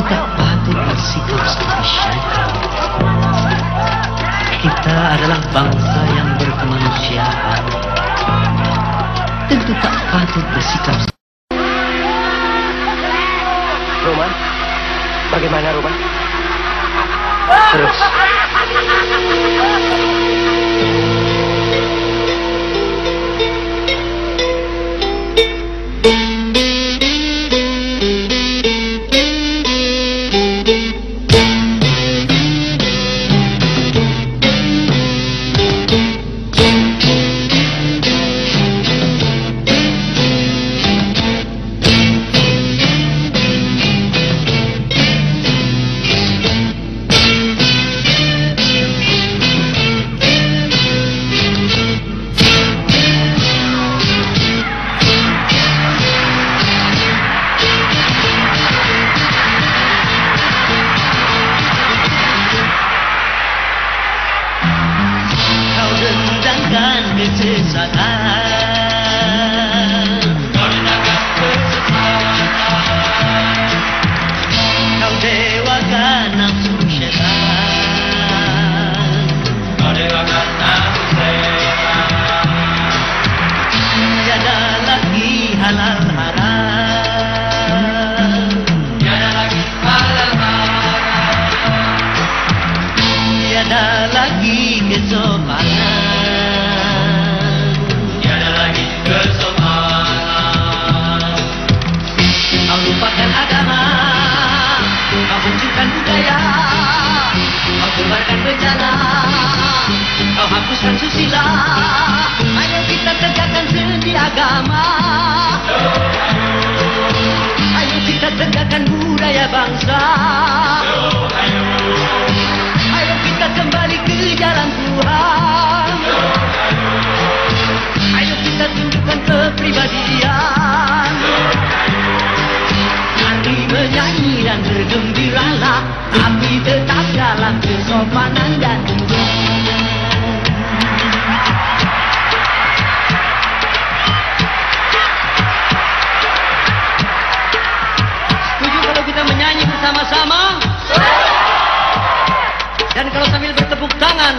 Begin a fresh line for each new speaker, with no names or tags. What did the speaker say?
tak patut bersikap seperti syaitan. Kita adalah bangsa yang berkemanusiaan. Tentu tak patut bersikap
Roma, bagaimana Roma? Terus.
天下太 my sambil bertepuk tangan,